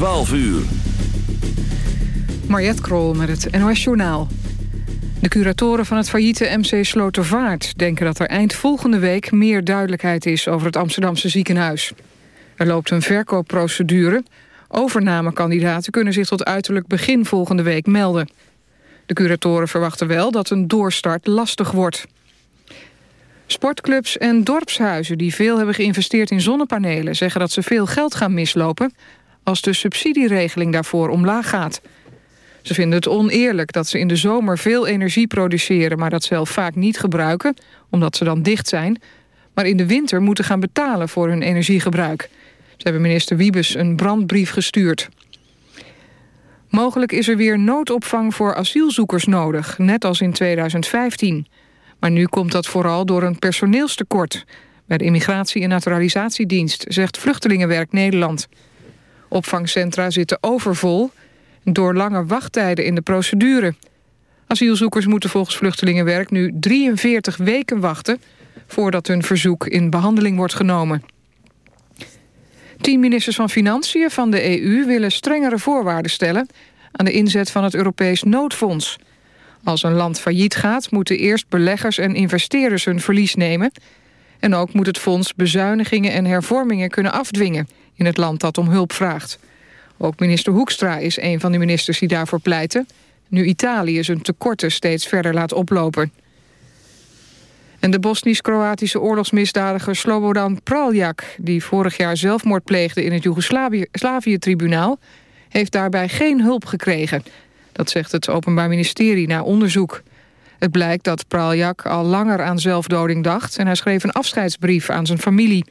12 uur. Mariette Krol met het NOS Journaal. De curatoren van het failliete MC Slotervaart denken dat er eind volgende week meer duidelijkheid is over het Amsterdamse ziekenhuis. Er loopt een verkoopprocedure. Overnamekandidaten kunnen zich tot uiterlijk begin volgende week melden. De curatoren verwachten wel dat een doorstart lastig wordt. Sportclubs en dorpshuizen die veel hebben geïnvesteerd in zonnepanelen... zeggen dat ze veel geld gaan mislopen als de subsidieregeling daarvoor omlaag gaat. Ze vinden het oneerlijk dat ze in de zomer veel energie produceren... maar dat zelf vaak niet gebruiken, omdat ze dan dicht zijn... maar in de winter moeten gaan betalen voor hun energiegebruik. Ze hebben minister Wiebes een brandbrief gestuurd. Mogelijk is er weer noodopvang voor asielzoekers nodig, net als in 2015. Maar nu komt dat vooral door een personeelstekort... bij de Immigratie- en Naturalisatiedienst, zegt Vluchtelingenwerk Nederland. Opvangcentra zitten overvol door lange wachttijden in de procedure. Asielzoekers moeten volgens Vluchtelingenwerk nu 43 weken wachten... voordat hun verzoek in behandeling wordt genomen. Tien ministers van Financiën van de EU willen strengere voorwaarden stellen... aan de inzet van het Europees noodfonds. Als een land failliet gaat, moeten eerst beleggers en investeerders hun verlies nemen... en ook moet het fonds bezuinigingen en hervormingen kunnen afdwingen... in het land dat om hulp vraagt. Ook minister Hoekstra is een van de ministers die daarvoor pleiten... nu Italië zijn tekorten steeds verder laat oplopen. En de Bosnisch-Kroatische oorlogsmisdadiger Slobodan Praljak... die vorig jaar zelfmoord pleegde in het Joegoslavië-tribunaal... heeft daarbij geen hulp gekregen. Dat zegt het Openbaar Ministerie na onderzoek. Het blijkt dat Praljak al langer aan zelfdoding dacht... en hij schreef een afscheidsbrief aan zijn familie.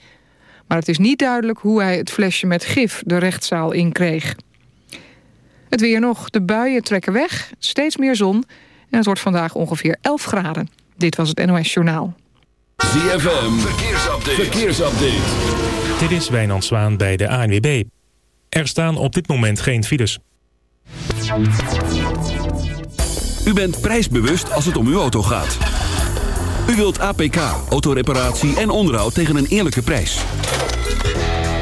Maar het is niet duidelijk hoe hij het flesje met gif de rechtszaal inkreeg. Het weer nog. De buien trekken weg, steeds meer zon... en het wordt vandaag ongeveer 11 graden. Dit was het NOS Journaal. ZFM, verkeersupdate. verkeersupdate. Dit is Wijnand Zwaan bij de ANWB. Er staan op dit moment geen files. U bent prijsbewust als het om uw auto gaat. U wilt APK, autoreparatie en onderhoud tegen een eerlijke prijs.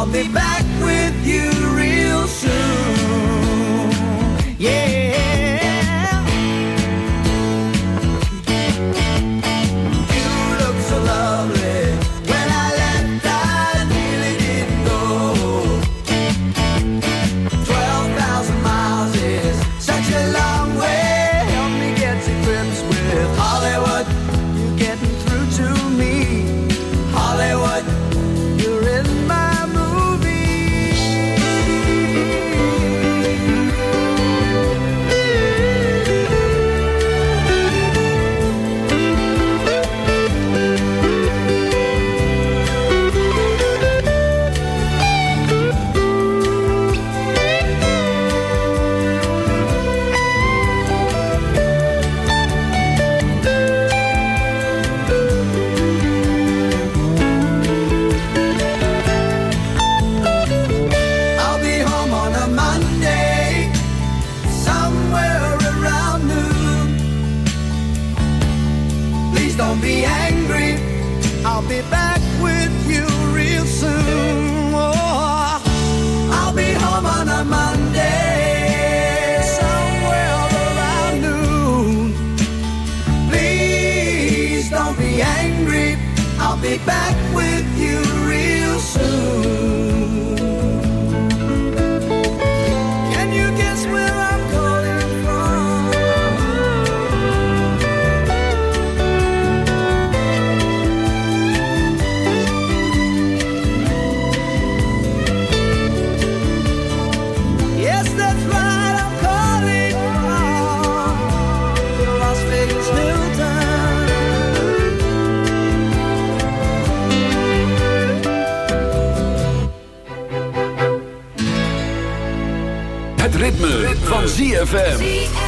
I'll be back ZFM.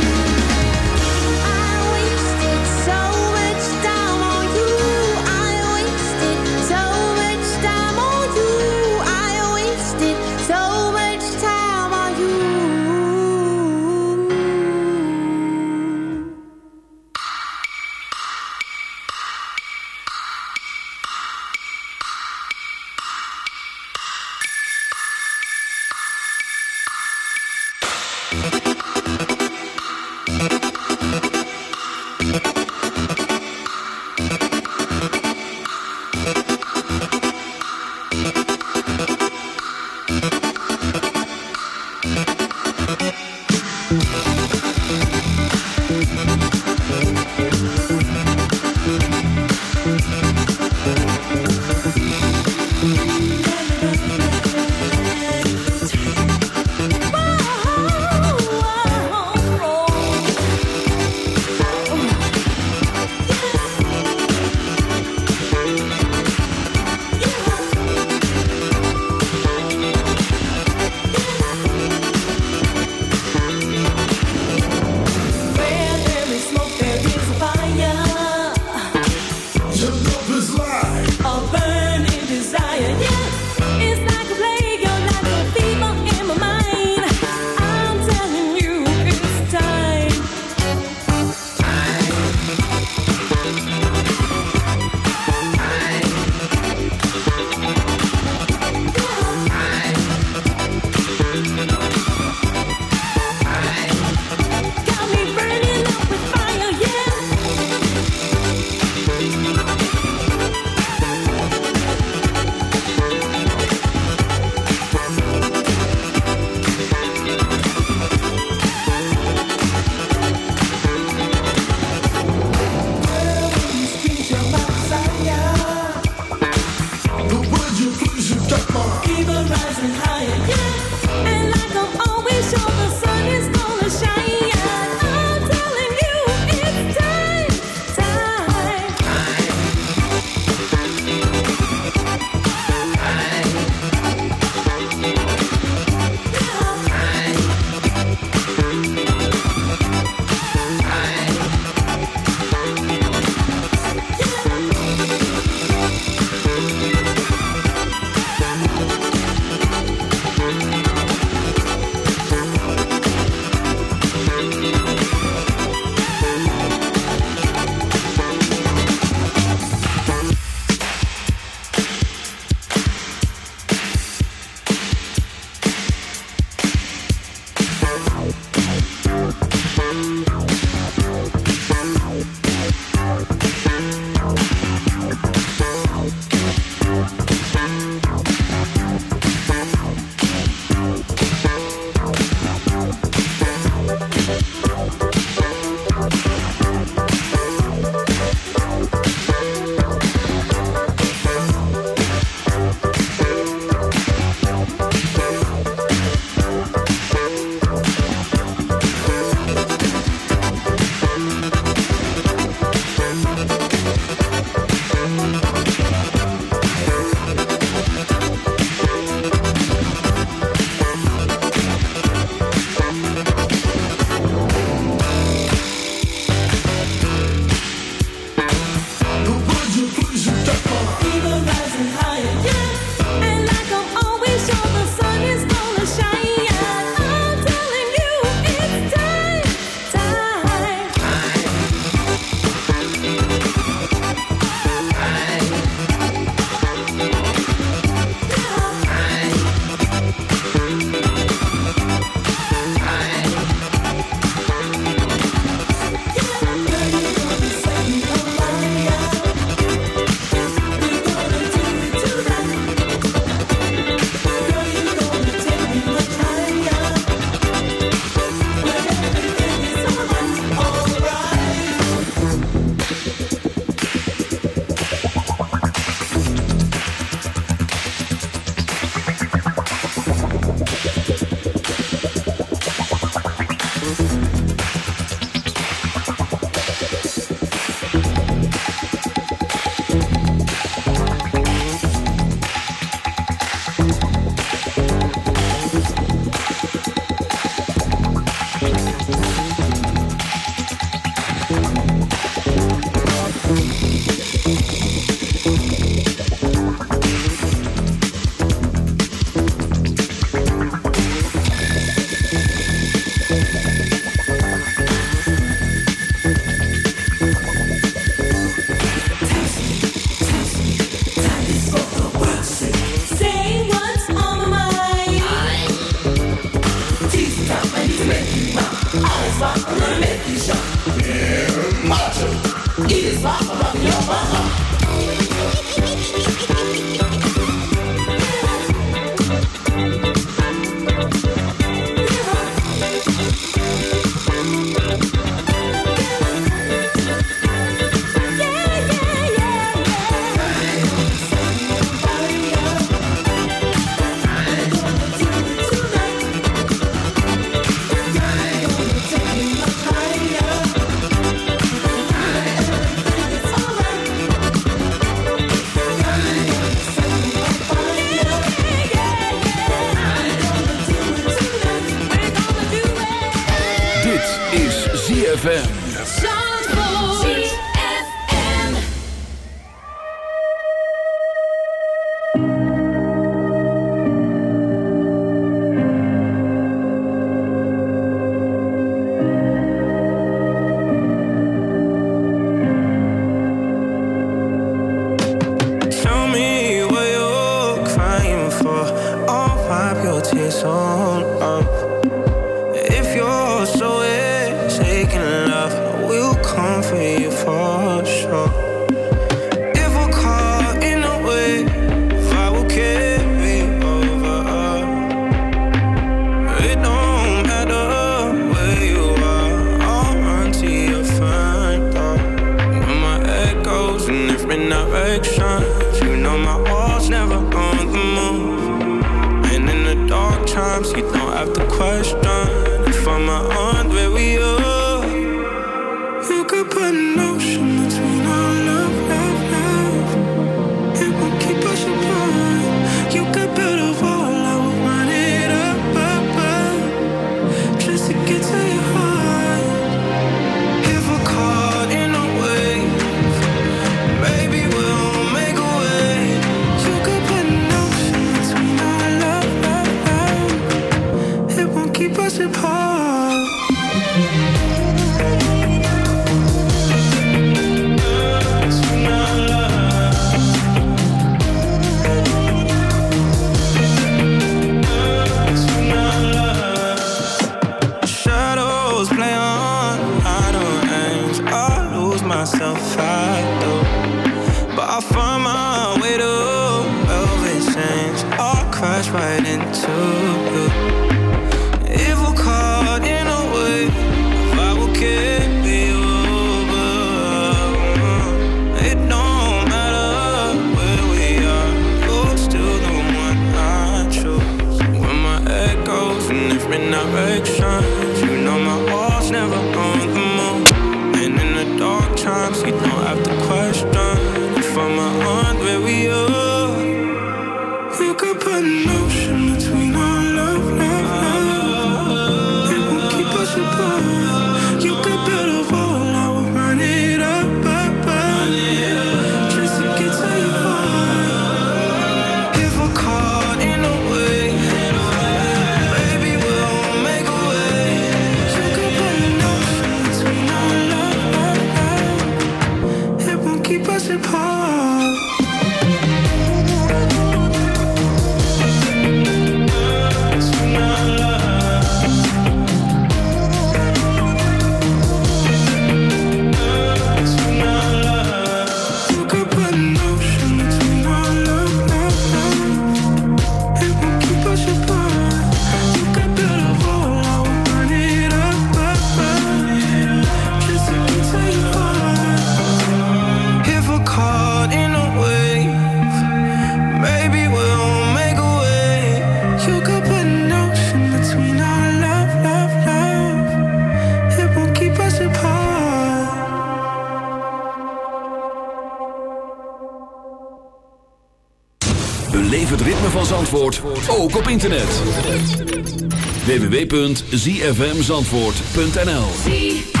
www.zfmzandvoort.nl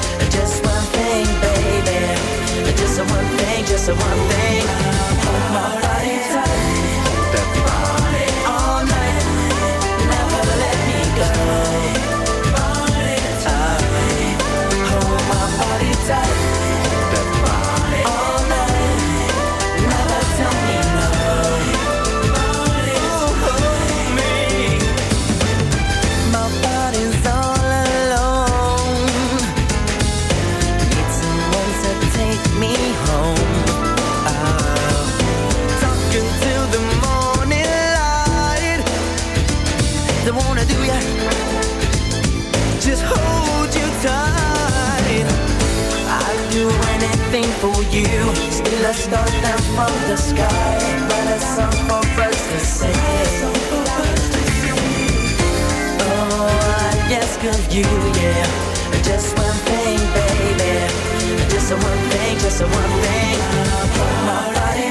you. Still a star down from the sky But a song for us to sing Oh, I ask of you, yeah. Just one thing, baby. Just one thing, just one thing. My body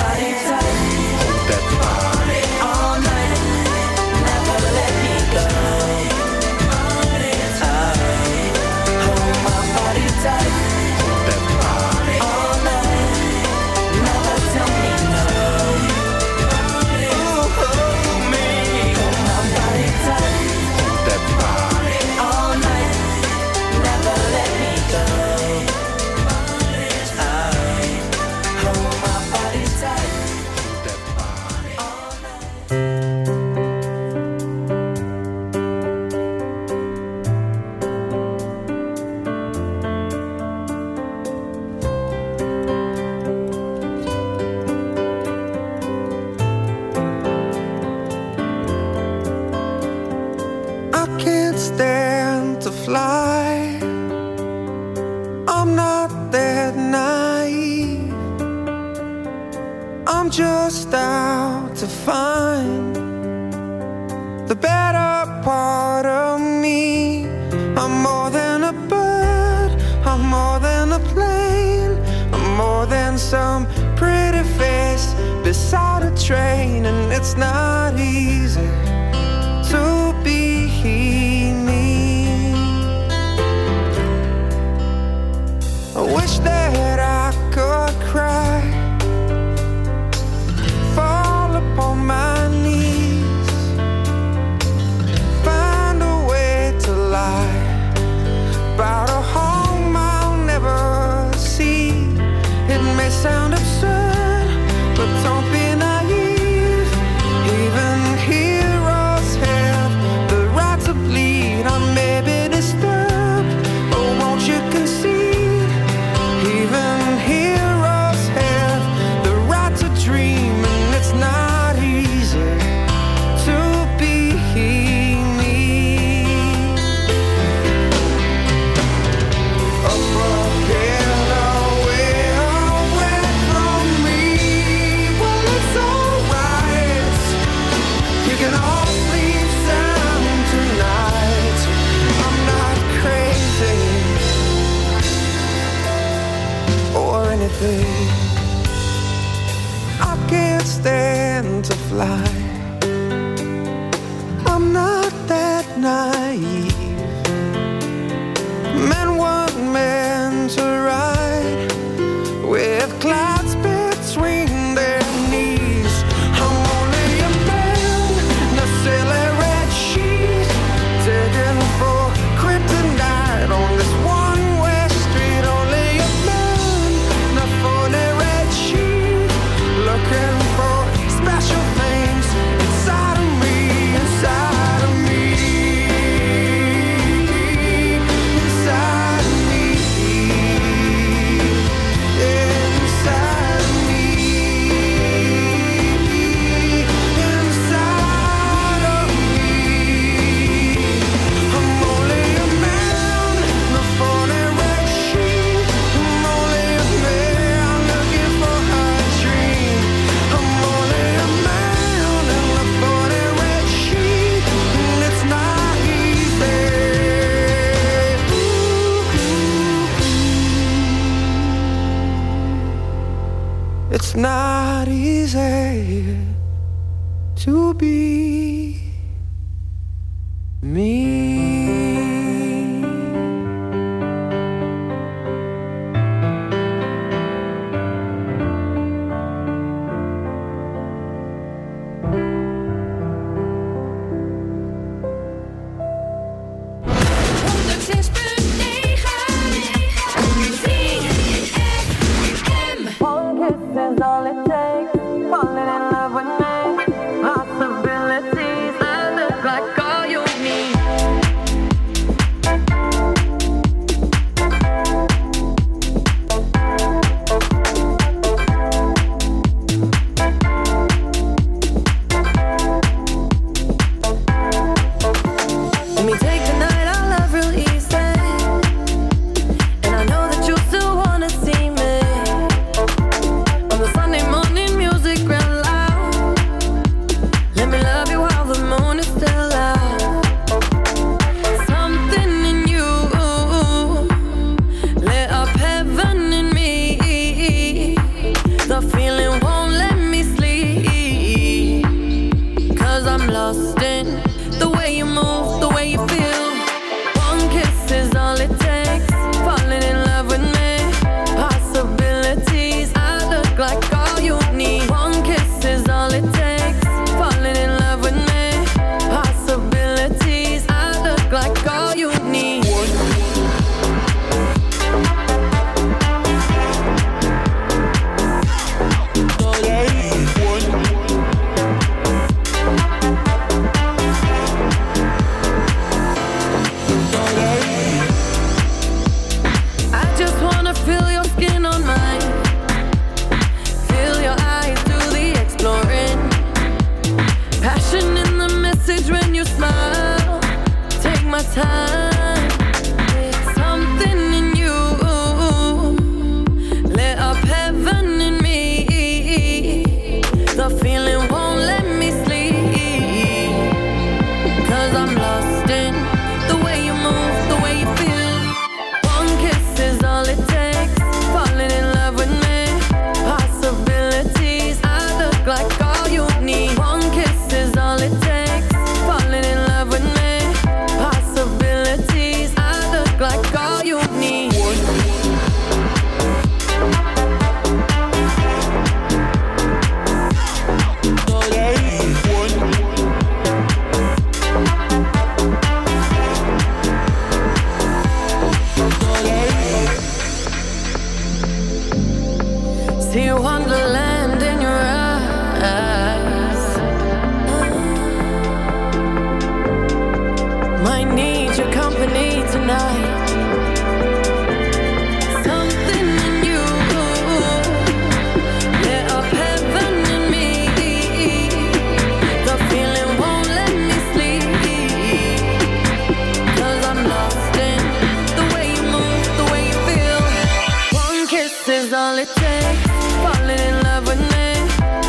all it takes. Falling in love with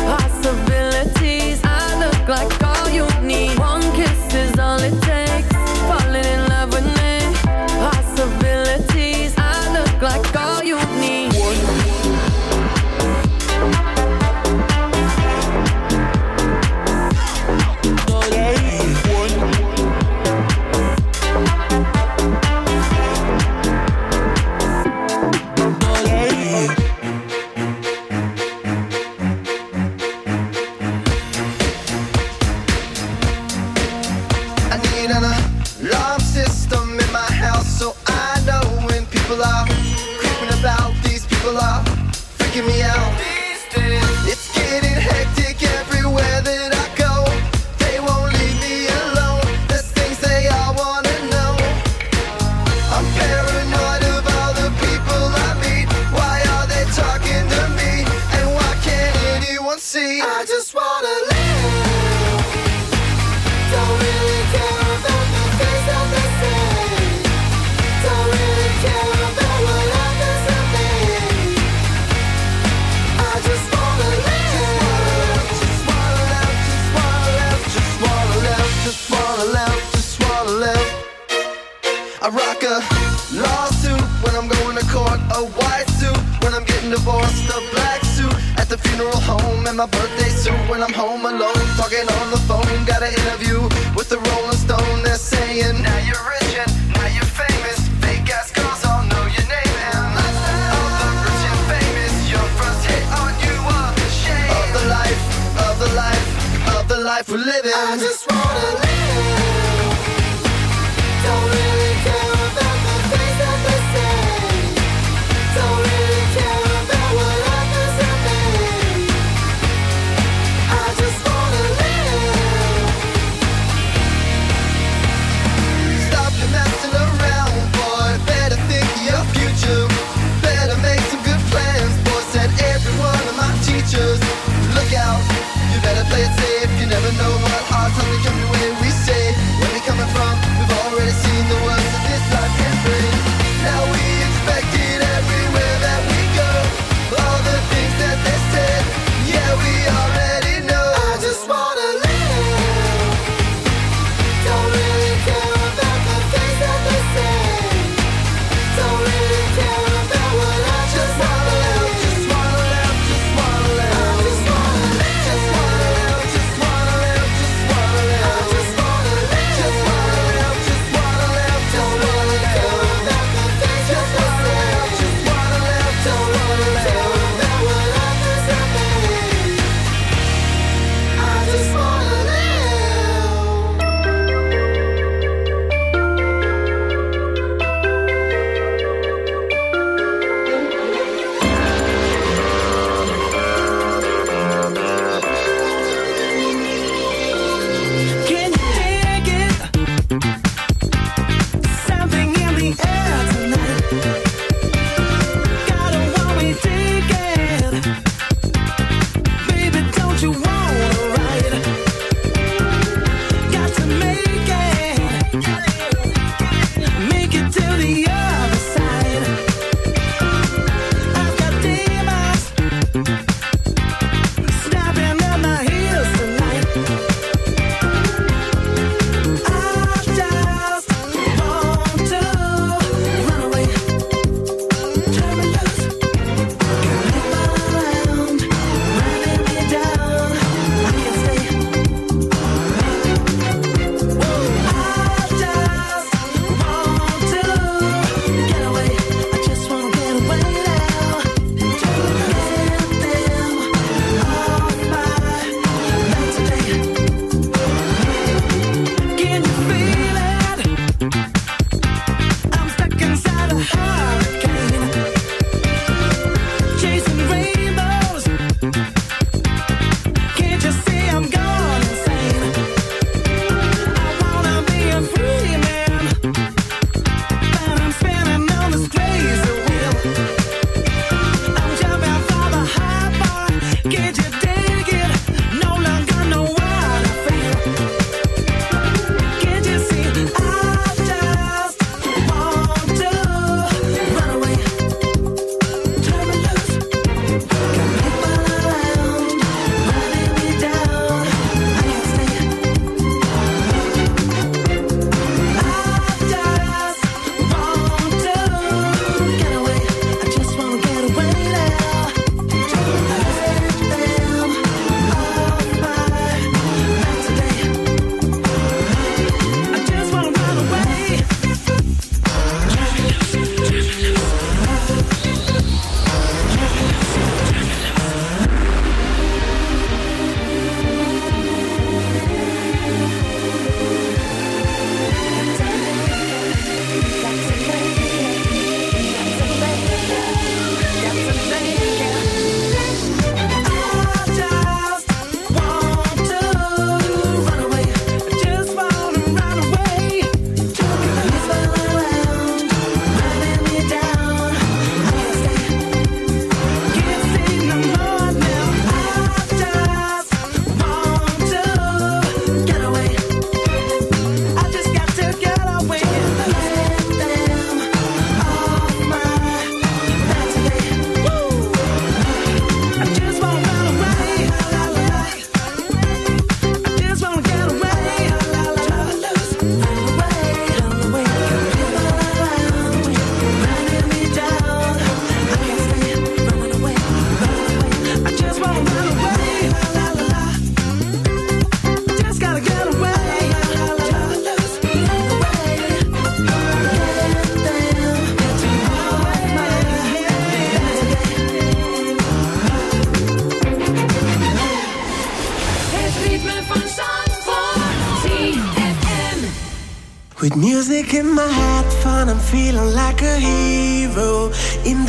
possibilities. I look like. Life we're living. I just wanna live.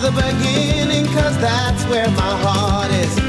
the beginning, cause that's where my heart is.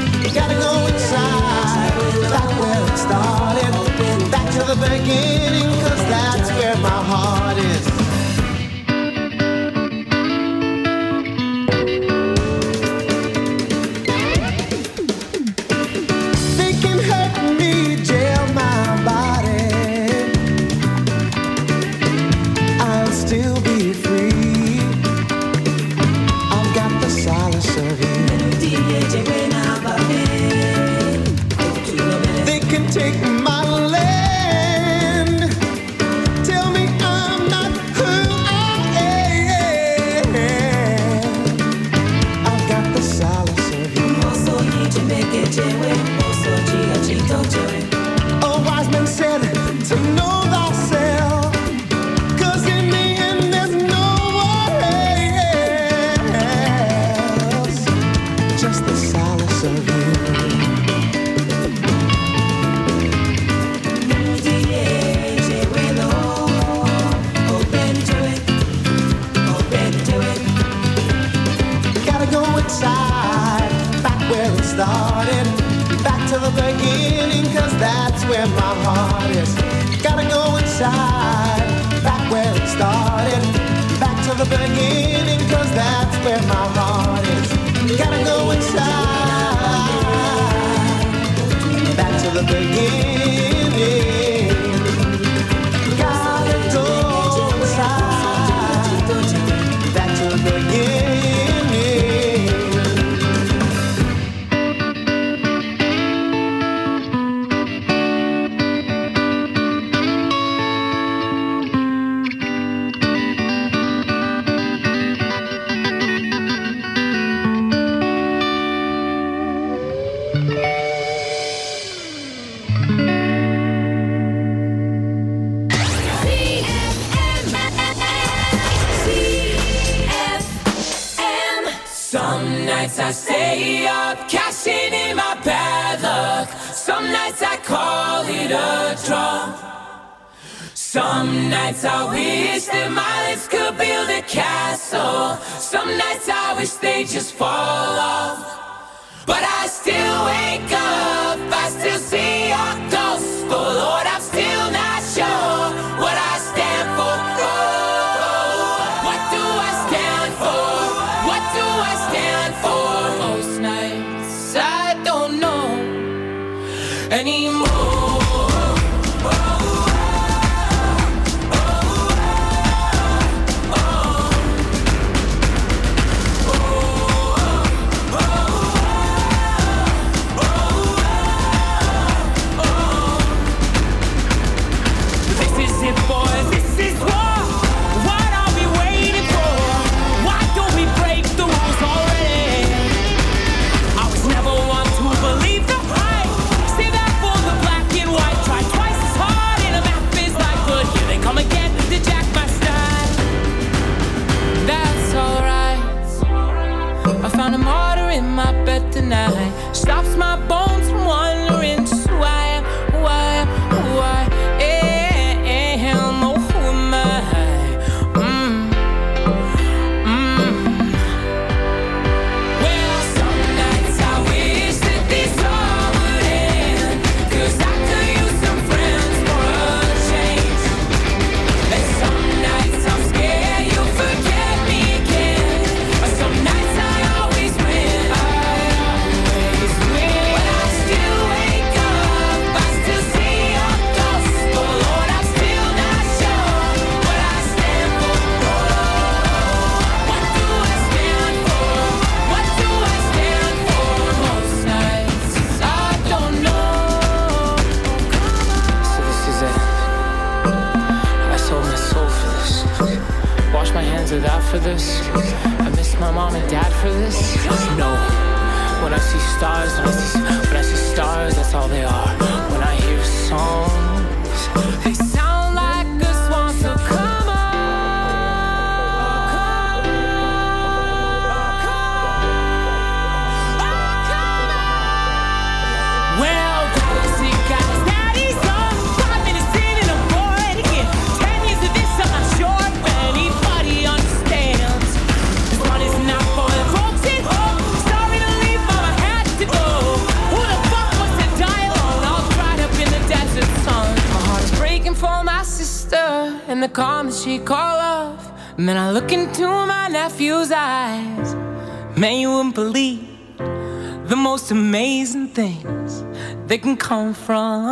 Come from